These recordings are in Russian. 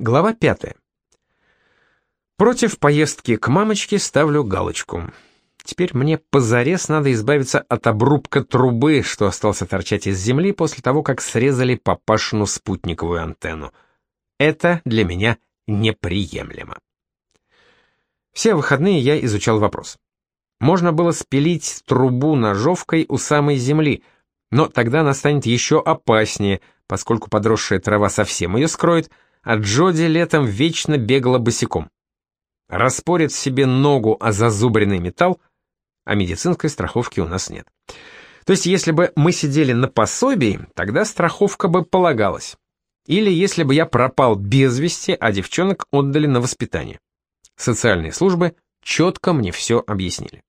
Глава 5. Против поездки к мамочке ставлю галочку. Теперь мне позарез надо избавиться от обрубка трубы, что остался торчать из земли после того, как срезали папашину спутниковую антенну. Это для меня неприемлемо. Все выходные я изучал вопрос. Можно было спилить трубу ножовкой у самой земли, но тогда она станет еще опаснее, поскольку подросшая трава совсем ее скроет, а Джоди летом вечно бегала босиком. Распорит себе ногу о зазубренный металл, а медицинской страховки у нас нет. То есть, если бы мы сидели на пособии, тогда страховка бы полагалась. Или если бы я пропал без вести, а девчонок отдали на воспитание. Социальные службы четко мне все объяснили.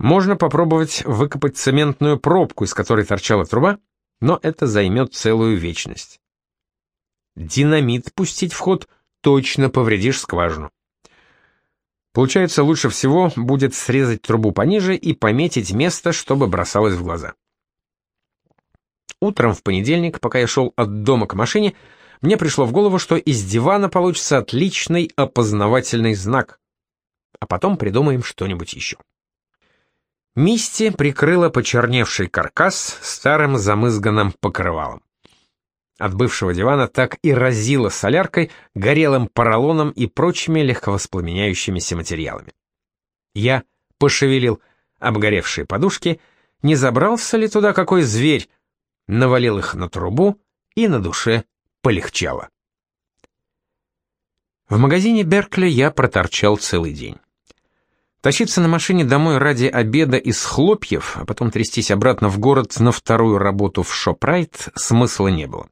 Можно попробовать выкопать цементную пробку, из которой торчала труба, но это займет целую вечность. Динамит пустить в ход точно повредишь скважину. Получается, лучше всего будет срезать трубу пониже и пометить место, чтобы бросалось в глаза. Утром в понедельник, пока я шел от дома к машине, мне пришло в голову, что из дивана получится отличный опознавательный знак. А потом придумаем что-нибудь еще. Мисти прикрыла почерневший каркас старым замызганным покрывалом. От бывшего дивана так и разило соляркой, горелым поролоном и прочими легковоспламеняющимися материалами. Я пошевелил обгоревшие подушки, не забрался ли туда какой зверь, навалил их на трубу, и на душе полегчало. В магазине Беркли я проторчал целый день. Тащиться на машине домой ради обеда из хлопьев, а потом трястись обратно в город на вторую работу в Шопрайт смысла не было.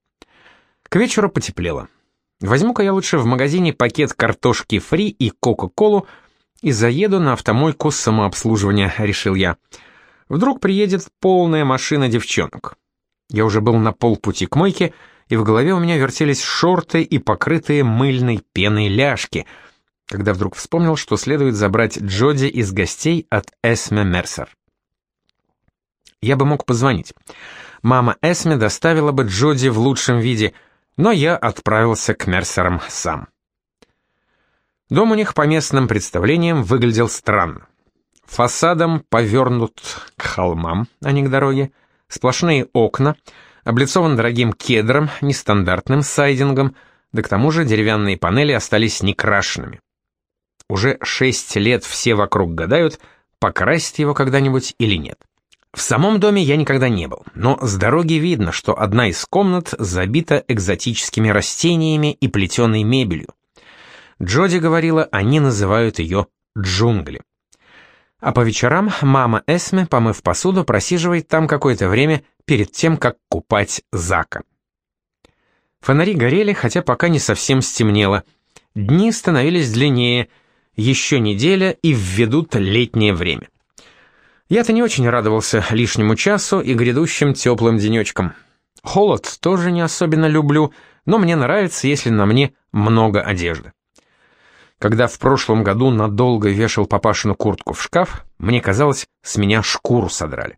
К вечеру потеплело. Возьму-ка я лучше в магазине пакет картошки фри и кока-колу и заеду на автомойку самообслуживания, решил я. Вдруг приедет полная машина девчонок. Я уже был на полпути к мойке, и в голове у меня вертелись шорты и покрытые мыльной пеной ляжки, когда вдруг вспомнил, что следует забрать Джоди из гостей от Эсме Мерсер. Я бы мог позвонить. Мама Эсме доставила бы Джоди в лучшем виде — но я отправился к Мерсерам сам. Дом у них по местным представлениям выглядел странно. Фасадом повернут к холмам, а не к дороге, сплошные окна, облицован дорогим кедром, нестандартным сайдингом, да к тому же деревянные панели остались некрашенными. Уже шесть лет все вокруг гадают, покрасить его когда-нибудь или нет. В самом доме я никогда не был, но с дороги видно, что одна из комнат забита экзотическими растениями и плетеной мебелью. Джоди говорила, они называют ее джунгли. А по вечерам мама Эсме, помыв посуду, просиживает там какое-то время перед тем, как купать Зака. Фонари горели, хотя пока не совсем стемнело. Дни становились длиннее, еще неделя и введут летнее время. Я-то не очень радовался лишнему часу и грядущим теплым денечкам. Холод тоже не особенно люблю, но мне нравится, если на мне много одежды. Когда в прошлом году надолго вешал папашину куртку в шкаф, мне казалось, с меня шкуру содрали.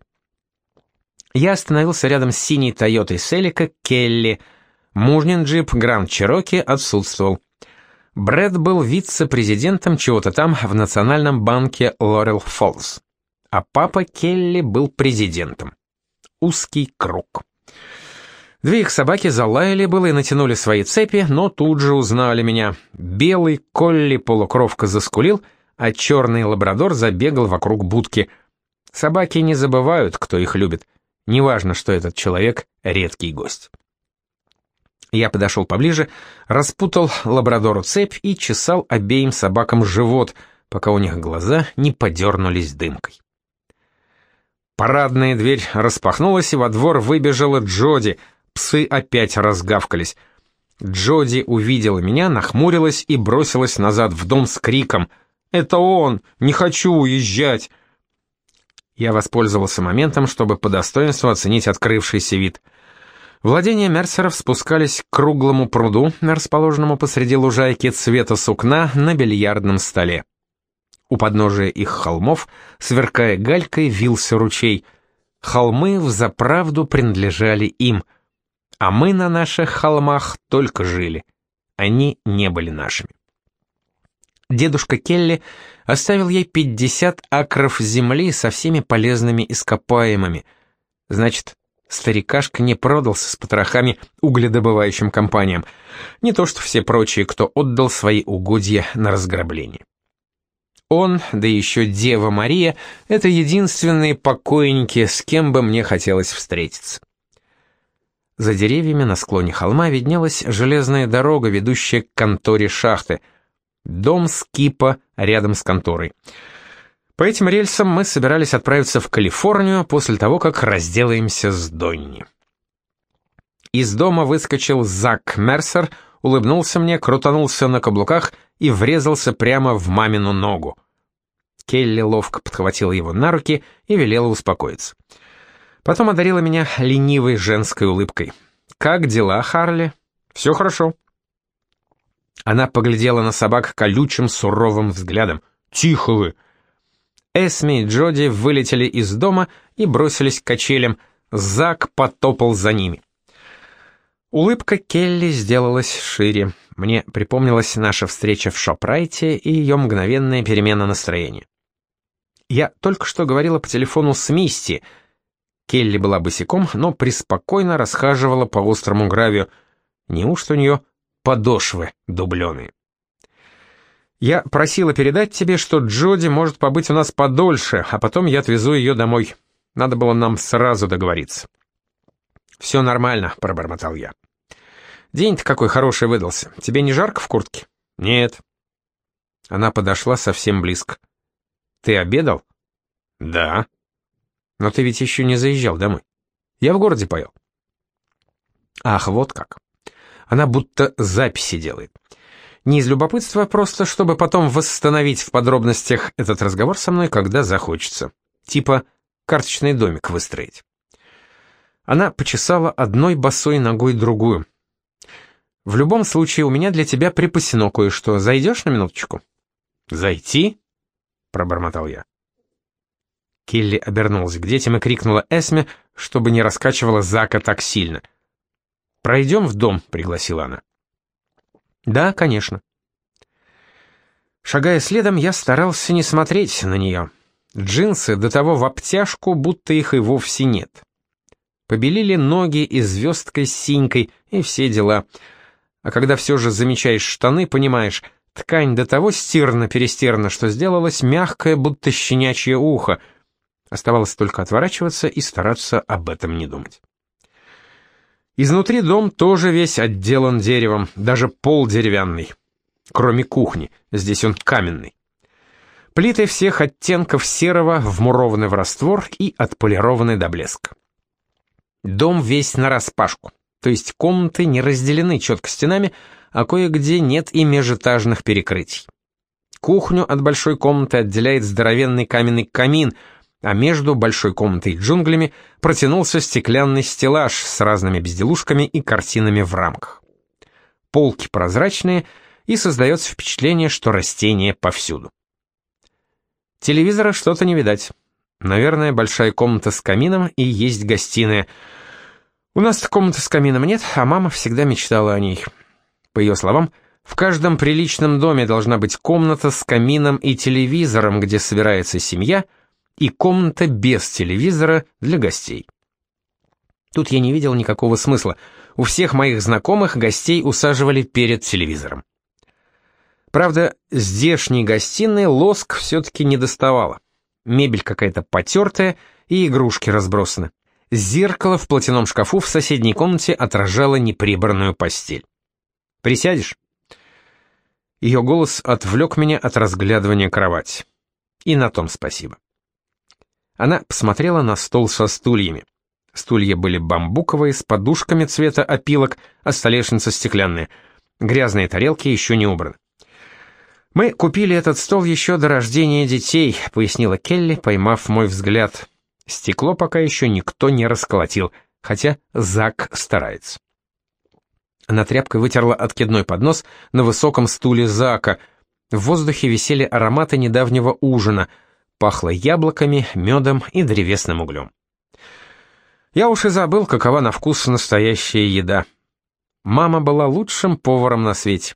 Я остановился рядом с синей Тойотой Селика Келли. Мужнин джип Гранд Чироки отсутствовал. Брэд был вице-президентом чего-то там в Национальном банке Лорел Фоллс а папа Келли был президентом. Узкий круг. Две их собаки залаяли было и натянули свои цепи, но тут же узнали меня. Белый Колли-полукровка заскулил, а черный лабрадор забегал вокруг будки. Собаки не забывают, кто их любит. Неважно, что этот человек — редкий гость. Я подошел поближе, распутал лабрадору цепь и чесал обеим собакам живот, пока у них глаза не подернулись дымкой. Парадная дверь распахнулась, и во двор выбежала Джоди. Псы опять разгавкались. Джоди увидела меня, нахмурилась и бросилась назад в дом с криком «Это он! Не хочу уезжать!» Я воспользовался моментом, чтобы по достоинству оценить открывшийся вид. Владения Мерсеров спускались к круглому пруду, расположенному посреди лужайки цвета сукна на бильярдном столе. У подножия их холмов, сверкая галькой, вился ручей. Холмы взаправду принадлежали им. А мы на наших холмах только жили. Они не были нашими. Дедушка Келли оставил ей 50 акров земли со всеми полезными ископаемыми. Значит, старикашка не продался с потрохами угледобывающим компаниям. Не то что все прочие, кто отдал свои угодья на разграбление. Он, да еще Дева Мария, это единственные покойники, с кем бы мне хотелось встретиться. За деревьями на склоне холма виднелась железная дорога, ведущая к конторе шахты — Дом Скипа рядом с конторой. По этим рельсам мы собирались отправиться в Калифорнию после того, как разделаемся с Донни. Из дома выскочил Зак Мерсер, улыбнулся мне, крутанулся на каблуках и врезался прямо в мамину ногу. Келли ловко подхватила его на руки и велела успокоиться. Потом одарила меня ленивой женской улыбкой. «Как дела, Харли?» «Все хорошо». Она поглядела на собак колючим суровым взглядом. «Тихо вы!» Эсми и Джоди вылетели из дома и бросились к качелям. Зак потопал за ними. Улыбка Келли сделалась шире. Мне припомнилась наша встреча в Шопрайте и ее мгновенная перемена настроения. Я только что говорила по телефону с Мисти. Келли была босиком, но преспокойно расхаживала по острому гравию. Неужто у нее подошвы дубленые. Я просила передать тебе, что Джоди может побыть у нас подольше, а потом я отвезу ее домой. Надо было нам сразу договориться. «Все нормально», — пробормотал я. «День-то какой хороший выдался. Тебе не жарко в куртке?» «Нет». Она подошла совсем близко. «Ты обедал?» «Да». «Но ты ведь еще не заезжал домой. Я в городе поел». «Ах, вот как». Она будто записи делает. Не из любопытства, просто чтобы потом восстановить в подробностях этот разговор со мной, когда захочется. Типа карточный домик выстроить. Она почесала одной босой ногой другую. «В любом случае, у меня для тебя припасено кое-что. Зайдешь на минуточку?» «Зайти?» — пробормотал я. Келли обернулась к детям и крикнула Эсме, чтобы не раскачивала Зака так сильно — «Пройдем в дом», — пригласила она. «Да, конечно». Шагая следом, я старался не смотреть на нее. Джинсы до того в обтяжку, будто их и вовсе нет. Побелили ноги и звездкой с синькой, и все дела. А когда все же замечаешь штаны, понимаешь, ткань до того стирно-перестерна, что сделалось мягкое, будто щенячье ухо. Оставалось только отворачиваться и стараться об этом не думать. Изнутри дом тоже весь отделан деревом, даже пол деревянный. Кроме кухни, здесь он каменный. Плиты всех оттенков серого вмурованы в раствор и отполированы до блеска. Дом весь нараспашку, то есть комнаты не разделены четко стенами, а кое-где нет и межэтажных перекрытий. Кухню от большой комнаты отделяет здоровенный каменный камин — а между большой комнатой и джунглями протянулся стеклянный стеллаж с разными безделушками и картинами в рамках. Полки прозрачные, и создается впечатление, что растения повсюду. Телевизора что-то не видать. Наверное, большая комната с камином и есть гостиная. У нас комнаты с камином нет, а мама всегда мечтала о ней. По ее словам, в каждом приличном доме должна быть комната с камином и телевизором, где собирается семья — и комната без телевизора для гостей. Тут я не видел никакого смысла. У всех моих знакомых гостей усаживали перед телевизором. Правда, здешней гостиной лоск все-таки не доставало. Мебель какая-то потертая и игрушки разбросаны. Зеркало в платяном шкафу в соседней комнате отражало неприбранную постель. «Присядешь?» Ее голос отвлек меня от разглядывания кровати. И на том спасибо. Она посмотрела на стол со стульями. Стулья были бамбуковые, с подушками цвета опилок, а столешница стеклянная. Грязные тарелки еще не убраны. «Мы купили этот стол еще до рождения детей», — пояснила Келли, поймав мой взгляд. «Стекло пока еще никто не расколотил, хотя Зак старается». Она тряпкой вытерла откидной поднос на высоком стуле Зака. В воздухе висели ароматы недавнего ужина — Пахло яблоками, медом и древесным углем. Я уж и забыл, какова на вкус настоящая еда. Мама была лучшим поваром на свете.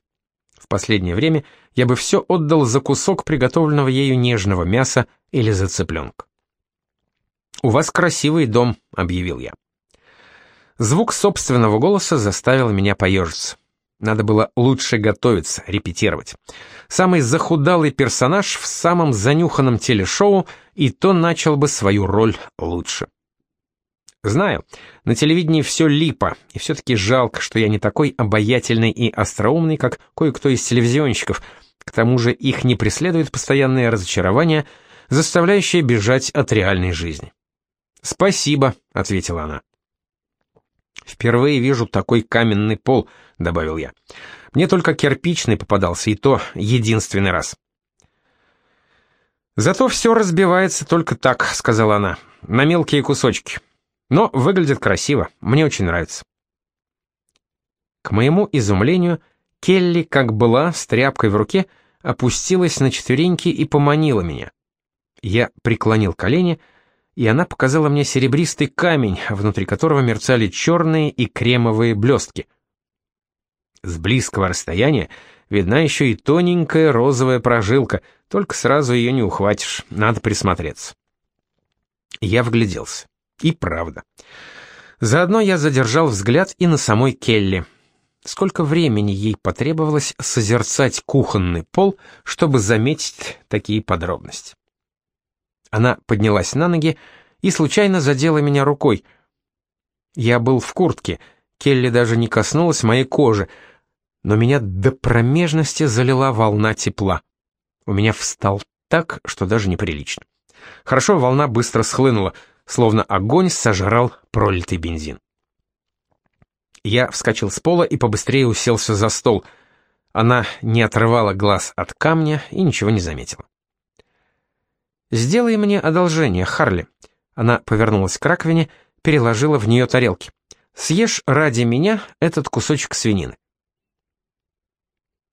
В последнее время я бы все отдал за кусок приготовленного ею нежного мяса или за цыпленка. «У вас красивый дом», — объявил я. Звук собственного голоса заставил меня поежиться. Надо было лучше готовиться, репетировать. Самый захудалый персонаж в самом занюханном телешоу, и то начал бы свою роль лучше. Знаю, на телевидении все липо, и все-таки жалко, что я не такой обаятельный и остроумный, как кое-кто из телевизионщиков. К тому же их не преследует постоянное разочарование, заставляющее бежать от реальной жизни. «Спасибо», — ответила она. «Впервые вижу такой каменный пол», — добавил я. «Мне только кирпичный попадался, и то единственный раз». «Зато все разбивается только так», — сказала она, — «на мелкие кусочки. Но выглядит красиво, мне очень нравится». К моему изумлению, Келли, как была, с тряпкой в руке, опустилась на четвереньки и поманила меня. Я преклонил колени — и она показала мне серебристый камень, внутри которого мерцали черные и кремовые блестки. С близкого расстояния видна еще и тоненькая розовая прожилка, только сразу ее не ухватишь, надо присмотреться. Я вгляделся. И правда. Заодно я задержал взгляд и на самой Келли. Сколько времени ей потребовалось созерцать кухонный пол, чтобы заметить такие подробности. Она поднялась на ноги и случайно задела меня рукой. Я был в куртке, Келли даже не коснулась моей кожи, но меня до промежности залила волна тепла. У меня встал так, что даже неприлично. Хорошо, волна быстро схлынула, словно огонь сожрал пролитый бензин. Я вскочил с пола и побыстрее уселся за стол. Она не отрывала глаз от камня и ничего не заметила. «Сделай мне одолжение, Харли». Она повернулась к раковине, переложила в нее тарелки. «Съешь ради меня этот кусочек свинины».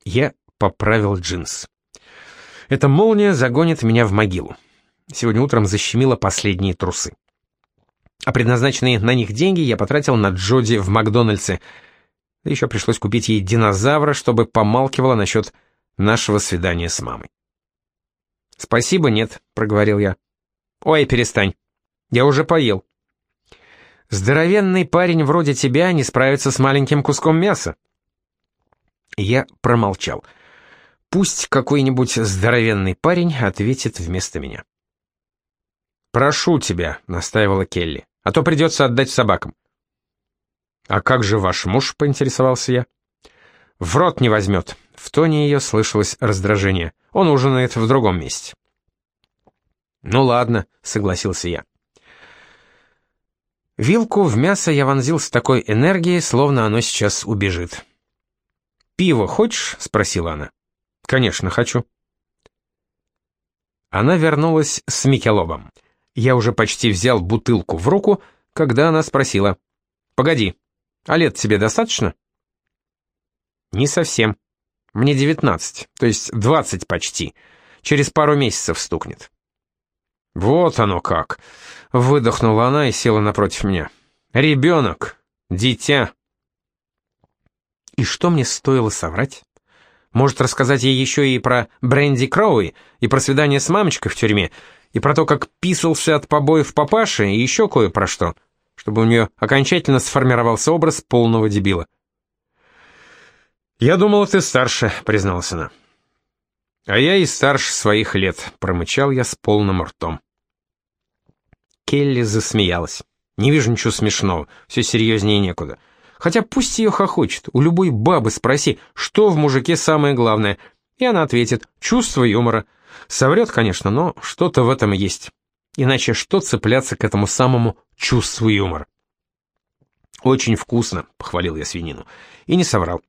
Я поправил джинс. Эта молния загонит меня в могилу. Сегодня утром защемило последние трусы. А предназначенные на них деньги я потратил на Джоди в Макдональдсе. Еще пришлось купить ей динозавра, чтобы помалкивала насчет нашего свидания с мамой. «Спасибо, нет», — проговорил я. «Ой, перестань. Я уже поел». «Здоровенный парень вроде тебя не справится с маленьким куском мяса». Я промолчал. Пусть какой-нибудь здоровенный парень ответит вместо меня. «Прошу тебя», — настаивала Келли, — «а то придется отдать собакам». «А как же ваш муж?» — поинтересовался я. «В рот не возьмет». В тоне ее слышалось раздражение. Он ужинает в другом месте. «Ну ладно», — согласился я. Вилку в мясо я вонзил с такой энергией, словно оно сейчас убежит. «Пиво хочешь?» — спросила она. «Конечно, хочу». Она вернулась с Микелобом. Я уже почти взял бутылку в руку, когда она спросила. «Погоди, а лет тебе достаточно?» «Не совсем», мне 19, то есть 20 почти. Через пару месяцев стукнет. Вот оно как. Выдохнула она и села напротив меня. Ребенок, дитя. И что мне стоило соврать? Может, рассказать ей еще и про Бренди Кроуи, и про свидание с мамочкой в тюрьме, и про то, как писался от побоев папаши, и еще кое про что, чтобы у нее окончательно сформировался образ полного дебила. «Я думала, ты старше», — призналась она. «А я и старше своих лет», — промычал я с полным ртом. Келли засмеялась. «Не вижу ничего смешного, все серьезнее некуда. Хотя пусть ее хохочет, у любой бабы спроси, что в мужике самое главное, и она ответит «чувство юмора». Соврет, конечно, но что-то в этом есть. Иначе что цепляться к этому самому чувству юмора? «Очень вкусно», — похвалил я свинину, и не соврал.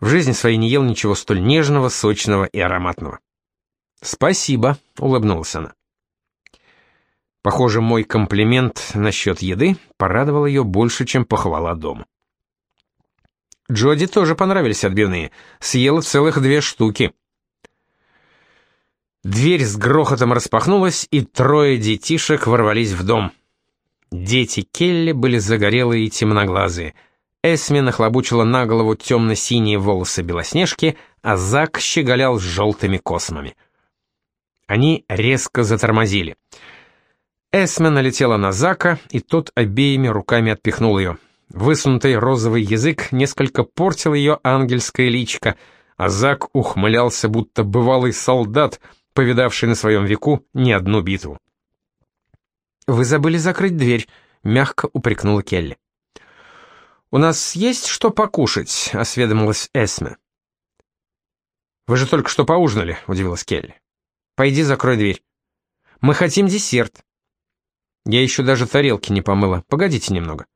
В жизни своей не ел ничего столь нежного, сочного и ароматного. «Спасибо», — улыбнулась она. Похоже, мой комплимент насчет еды порадовал ее больше, чем похвала дома. Джоди тоже понравились отбивные. Съела целых две штуки. Дверь с грохотом распахнулась, и трое детишек ворвались в дом. Дети Келли были загорелые и темноглазые. Эсми нахлобучила на голову темно-синие волосы Белоснежки, а Зак щеголял с желтыми космами. Они резко затормозили. Эсме налетела на Зака, и тот обеими руками отпихнул ее. Высунутый розовый язык несколько портил ее ангельское личико, а Зак ухмылялся, будто бывалый солдат, повидавший на своем веку не одну битву. «Вы забыли закрыть дверь», — мягко упрекнула Келли. «У нас есть что покушать?» — осведомилась Эсме. «Вы же только что поужинали», — удивилась Келли. «Пойди закрой дверь. Мы хотим десерт». «Я еще даже тарелки не помыла. Погодите немного».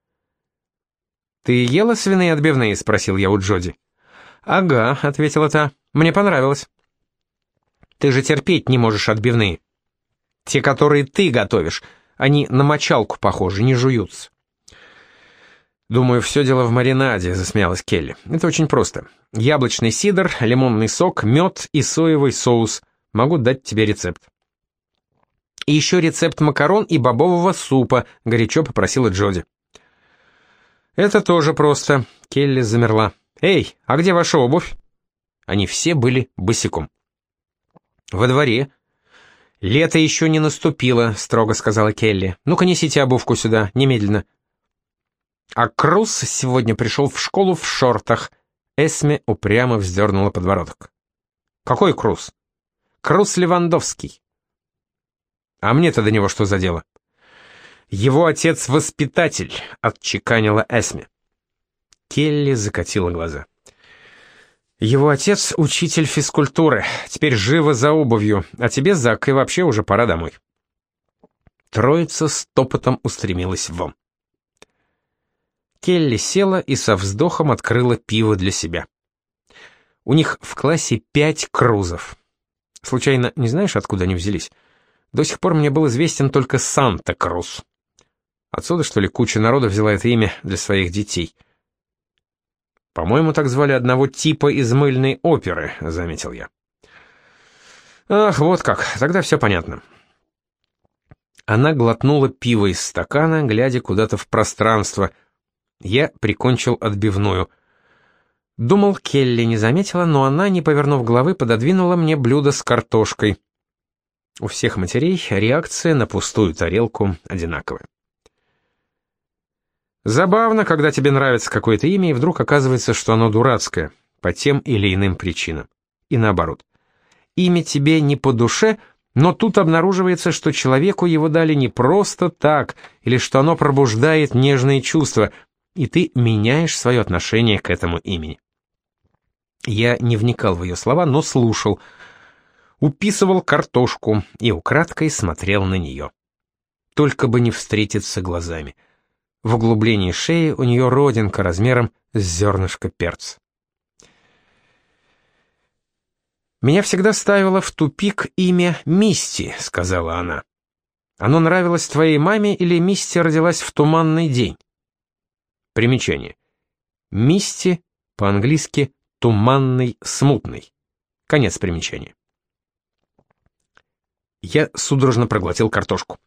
«Ты ела свиные отбивные?» — спросил я у Джоди. «Ага», — ответила та. «Мне понравилось». «Ты же терпеть не можешь отбивные». «Те, которые ты готовишь. Они на мочалку похожи, не жуются». «Думаю, все дело в маринаде», — засмеялась Келли. «Это очень просто. Яблочный сидр, лимонный сок, мед и соевый соус. Могу дать тебе рецепт». «И еще рецепт макарон и бобового супа», — горячо попросила Джоди. «Это тоже просто», — Келли замерла. «Эй, а где ваша обувь?» Они все были босиком. «Во дворе». «Лето еще не наступило», — строго сказала Келли. «Ну-ка несите обувку сюда, немедленно». А Круз сегодня пришел в школу в шортах. Эсме упрямо вздернула подбородок. «Какой Круз?» «Круз Левандовский». «А мне-то до него что за дело?» «Его отец воспитатель», — отчеканила Эсме. Келли закатила глаза. «Его отец — учитель физкультуры. Теперь живо за обувью. А тебе, Зак, и вообще уже пора домой». Троица с топотом устремилась вон. Келли села и со вздохом открыла пиво для себя. У них в классе пять крузов. Случайно не знаешь, откуда они взялись? До сих пор мне был известен только Санта-Крус. Отсюда, что ли, куча народа взяла это имя для своих детей. «По-моему, так звали одного типа из мыльной оперы», — заметил я. «Ах, вот как, тогда все понятно». Она глотнула пиво из стакана, глядя куда-то в пространство. Я прикончил отбивную. Думал, Келли не заметила, но она, не повернув головы, пододвинула мне блюдо с картошкой. У всех матерей реакция на пустую тарелку одинаковая. Забавно, когда тебе нравится какое-то имя, и вдруг оказывается, что оно дурацкое, по тем или иным причинам. И наоборот. Имя тебе не по душе, но тут обнаруживается, что человеку его дали не просто так, или что оно пробуждает нежные чувства, и ты меняешь свое отношение к этому имени. Я не вникал в ее слова, но слушал, уписывал картошку и украдкой смотрел на нее. Только бы не встретиться глазами — в углублении шеи у нее родинка размером с зернышко перца. «Меня всегда ставило в тупик имя Мисти», — сказала она. «Оно нравилось твоей маме или Мисти родилась в туманный день?» Примечание. Мисти по-английски «туманный, смутный». Конец примечания. Я судорожно проглотил картошку.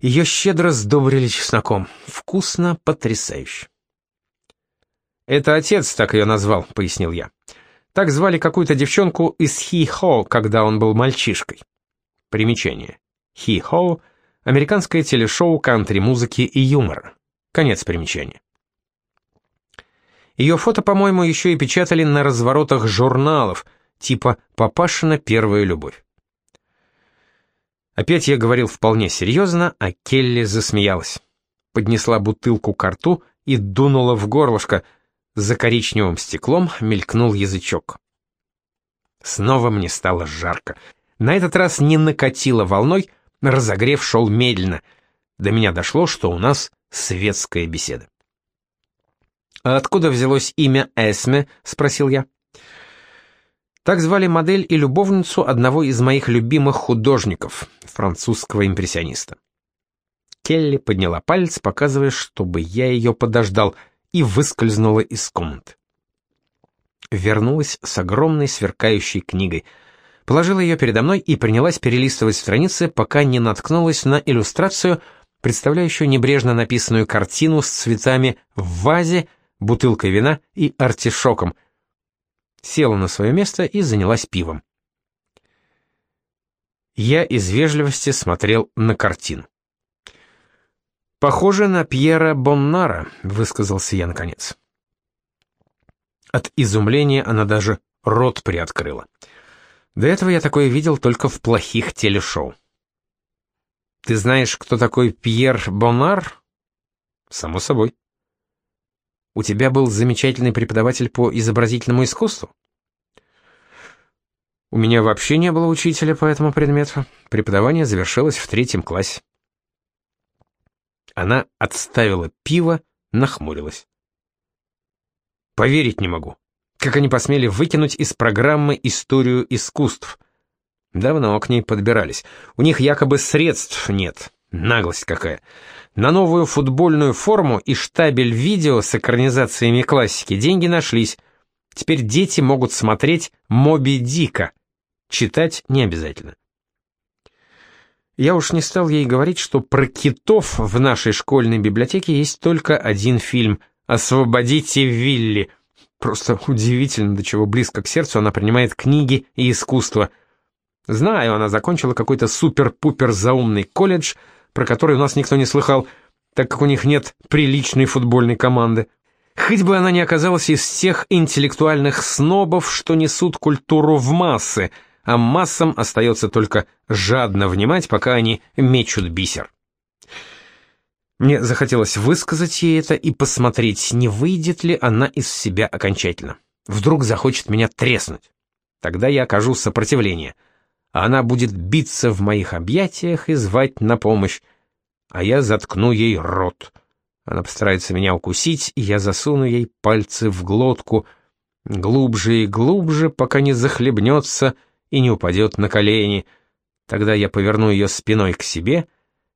Ее щедро сдобрили чесноком. Вкусно, потрясающе. «Это отец так ее назвал», — пояснил я. «Так звали какую-то девчонку из Хи-Хо, когда он был мальчишкой». Примечание. Хи-Хо — американское телешоу кантри-музыки и юмора. Конец примечания. Ее фото, по-моему, еще и печатали на разворотах журналов, типа «Папашина первая любовь». Опять я говорил вполне серьезно, а Келли засмеялась. Поднесла бутылку к рту и дунула в горлышко. За коричневым стеклом мелькнул язычок. Снова мне стало жарко. На этот раз не накатило волной, разогрев шел медленно. До меня дошло, что у нас светская беседа. «А откуда взялось имя Эсме?» — спросил я. Так звали модель и любовницу одного из моих любимых художников, французского импрессиониста. Келли подняла палец, показывая, чтобы я ее подождал, и выскользнула из комнаты. Вернулась с огромной сверкающей книгой, положила ее передо мной и принялась перелистывать страницы, пока не наткнулась на иллюстрацию, представляю еще небрежно написанную картину с цветами в вазе, бутылкой вина и артишоком. Села на свое место и занялась пивом. Я из вежливости смотрел на картину. «Похоже на Пьера Боннара», — высказался я наконец. От изумления она даже рот приоткрыла. До этого я такое видел только в плохих телешоу. «Ты знаешь, кто такой Пьер Боннар?» «Само собой». «У тебя был замечательный преподаватель по изобразительному искусству?» «У меня вообще не было учителя по этому предмету. Преподавание завершилось в третьем классе». Она отставила пиво, нахмурилась. Поверить не могу. Как они посмели выкинуть из программы историю искусств? Давно к ней подбирались. У них якобы средств нет. Наглость какая. На новую футбольную форму и штабель видео с экранизациями классики деньги нашлись. Теперь дети могут смотреть «Моби Дика». Читать не обязательно. Я уж не стал ей говорить, что про китов в нашей школьной библиотеке есть только один фильм «Освободите Вилли». Просто удивительно, до чего близко к сердцу она принимает книги и искусство. Знаю, она закончила какой-то супер-пупер заумный колледж, про который у нас никто не слыхал, так как у них нет приличной футбольной команды. Хоть бы она не оказалась из тех интеллектуальных снобов, что несут культуру в массы — а массам остается только жадно внимать, пока они мечут бисер. Мне захотелось высказать ей это и посмотреть, не выйдет ли она из себя окончательно. Вдруг захочет меня треснуть. Тогда я окажу сопротивление. Она будет биться в моих объятиях и звать на помощь, а я заткну ей рот. Она постарается меня укусить, и я засуну ей пальцы в глотку, глубже и глубже, пока не захлебнется, — и не упадет на колени. Тогда я поверну ее спиной к себе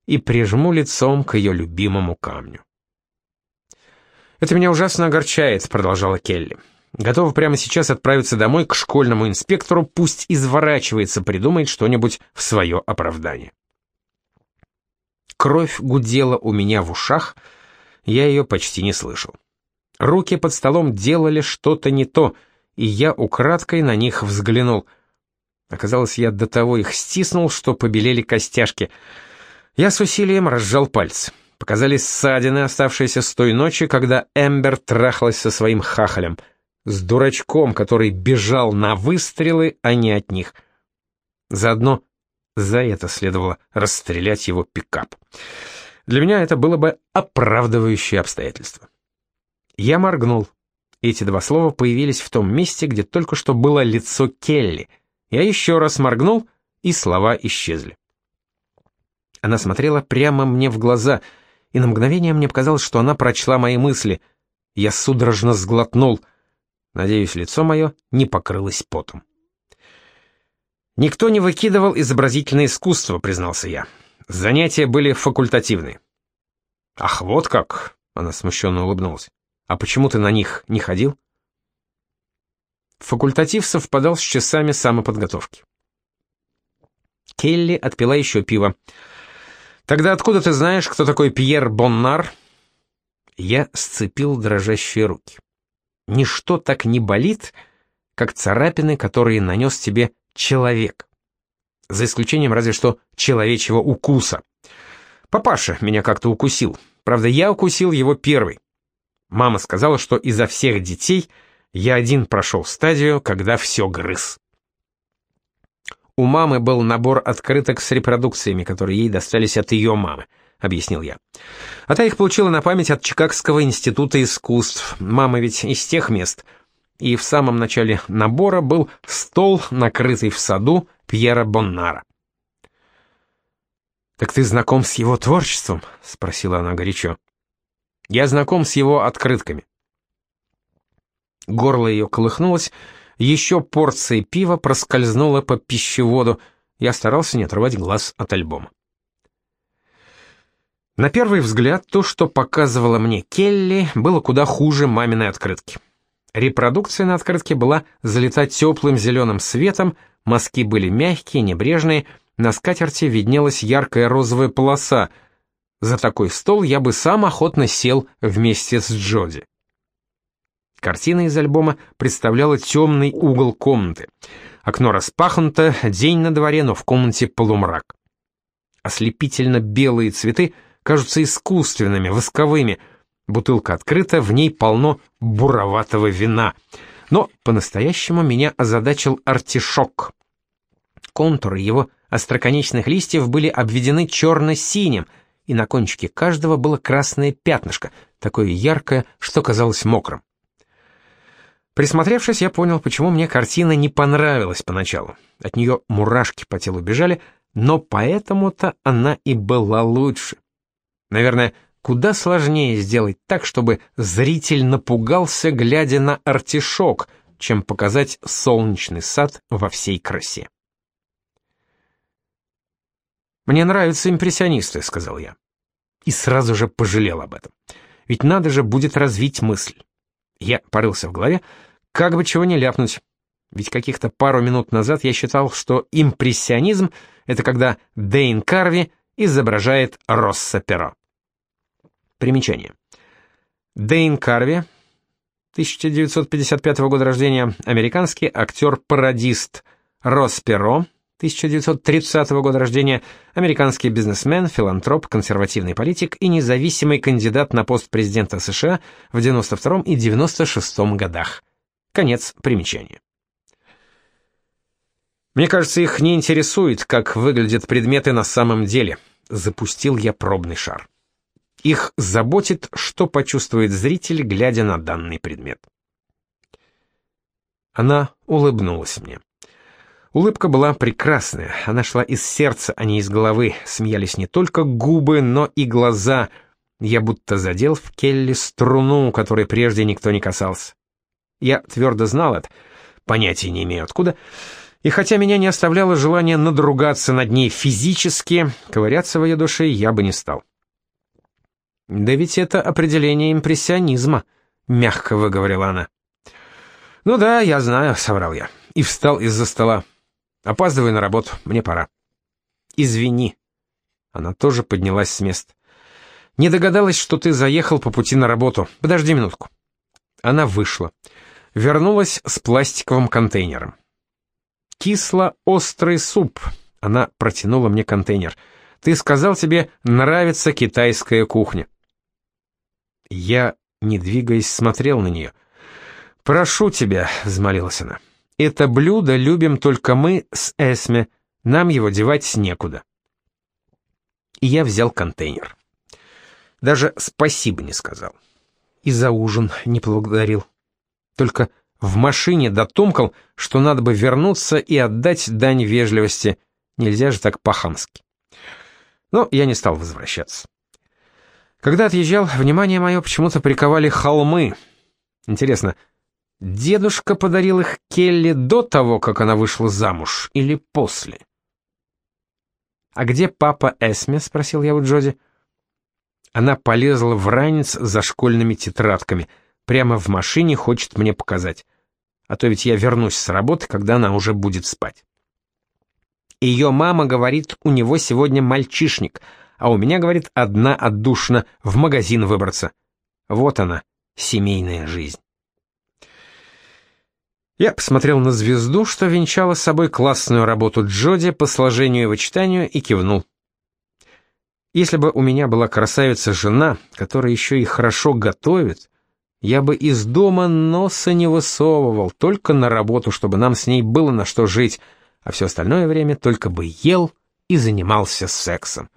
и прижму лицом к ее любимому камню. «Это меня ужасно огорчает», — продолжала Келли. «Готова прямо сейчас отправиться домой к школьному инспектору, пусть изворачивается, придумает что-нибудь в свое оправдание». Кровь гудела у меня в ушах, я ее почти не слышал. Руки под столом делали что-то не то, и я украдкой на них взглянул — Оказалось, я до того их стиснул, что побелели костяшки. Я с усилием разжал пальцы. Показались ссадины, оставшиеся с той ночи, когда Эмбер трахалась со своим хахалем. С дурачком, который бежал на выстрелы, а не от них. Заодно за это следовало расстрелять его пикап. Для меня это было бы оправдывающее обстоятельство. Я моргнул. Эти два слова появились в том месте, где только что было лицо Келли — я еще раз моргнул, и слова исчезли. Она смотрела прямо мне в глаза, и на мгновение мне показалось, что она прочла мои мысли. Я судорожно сглотнул. Надеюсь, лицо мое не покрылось потом. «Никто не выкидывал изобразительное искусство», — признался я. «Занятия были факультативные». «Ах, вот как!» — она смущенно улыбнулась. «А почему ты на них не ходил?» Факультатив совпадал с часами самоподготовки. Келли отпила еще пиво. «Тогда откуда ты знаешь, кто такой Пьер Боннар?» Я сцепил дрожащие руки. Ничто так не болит, как царапины, которые нанес тебе человек. За исключением разве что человечьего укуса. Папаша меня как-то укусил. Правда, я укусил его первый. Мама сказала, что изо всех детей — я один прошел стадию, когда все грыз. У мамы был набор открыток с репродукциями, которые ей достались от ее мамы, объяснил я. А та их получила на память от Чикагского института искусств. Мама ведь из тех мест. И в самом начале набора был стол, накрытый в саду Пьера Боннара. «Так ты знаком с его творчеством?» — спросила она горячо. «Я знаком с его открытками». Горло ее колыхнулось, еще порция пива проскользнула по пищеводу. Я старался не отрывать глаз от альбома. На первый взгляд, то, что показывала мне Келли, было куда хуже маминой открытки. Репродукция на открытке была залита теплым зеленым светом, мазки были мягкие, небрежные, на скатерти виднелась яркая розовая полоса. За такой стол я бы сам охотно сел вместе с Джоди. Картина из альбома представляла темный угол комнаты. Окно распахнуто, день на дворе, но в комнате полумрак. Ослепительно белые цветы кажутся искусственными, восковыми. Бутылка открыта, в ней полно буроватого вина. Но по-настоящему меня озадачил артишок. Контуры его остроконечных листьев были обведены черно-синим, и на кончике каждого было красное пятнышко, такое яркое, что казалось мокрым. Присмотревшись, я понял, почему мне картина не понравилась поначалу. От нее мурашки по телу бежали, но поэтому-то она и была лучше. Наверное, куда сложнее сделать так, чтобы зритель напугался, глядя на артишок, чем показать солнечный сад во всей красе. «Мне нравятся импрессионисты», — сказал я. И сразу же пожалел об этом. Ведь надо же будет развить мысль. Я порылся в голове, как бы чего не ляпнуть. Ведь каких-то пару минут назад я считал, что импрессионизм — это когда Дейн Карви изображает Росса Перо. Примечание. Дейн Карви, 1955 года рождения, американский актер-пародист. Росс Перо, 1930 года рождения, американский бизнесмен, филантроп, консервативный политик и независимый кандидат на пост президента США в 92 и 96 годах. Конец примечания. Мне кажется, их не интересует, как выглядят предметы на самом деле. Запустил я пробный шар. Их заботит, что почувствует зритель, глядя на данный предмет. Она улыбнулась мне. Улыбка была прекрасная, она шла из сердца, а не из головы, смеялись не только губы, но и глаза. Я будто задел в Келли струну, которой прежде никто не касался. Я твердо знал это, понятия не имею откуда, и хотя меня не оставляло желание надругаться над ней физически, ковыряться в ее душе я бы не стал. «Да ведь это определение импрессионизма», — мягко выговорила она. «Ну да, я знаю», — соврал я, и встал из-за стола. Опаздываю на работу, мне пора. Извини. Она тоже поднялась с места. Не догадалась, что ты заехал по пути на работу. Подожди минутку. Она вышла. Вернулась с пластиковым контейнером. Кисло-острый суп. Она протянула мне контейнер. Ты сказал, тебе нравится китайская кухня. Я, не двигаясь, смотрел на нее. «Прошу тебя», — взмолилась она. Это блюдо любим только мы с Эсме, нам его девать некуда. И я взял контейнер. Даже спасибо не сказал. И за ужин не поблагодарил. Только в машине дотомкал, что надо бы вернуться и отдать дань вежливости. Нельзя же так по-хамски. Но я не стал возвращаться. Когда отъезжал, внимание мое почему-то приковали холмы. Интересно, Дедушка подарил их Келли до того, как она вышла замуж, или после? «А где папа Эсме?» — спросил я у Джоди. Она полезла в ранец за школьными тетрадками. Прямо в машине хочет мне показать. А то ведь я вернусь с работы, когда она уже будет спать. Ее мама говорит, у него сегодня мальчишник, а у меня, говорит, одна отдушина в магазин выбраться. Вот она, семейная жизнь. Я посмотрел на звезду, что венчала собой классную работу Джоди по сложению и вычитанию, и кивнул. Если бы у меня была красавица-жена, которая еще и хорошо готовит, я бы из дома носа не высовывал, только на работу, чтобы нам с ней было на что жить, а все остальное время только бы ел и занимался сексом.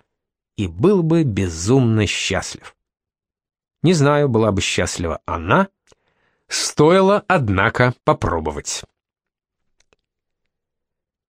И был бы безумно счастлив. Не знаю, была бы счастлива она Стоило, однако, попробовать.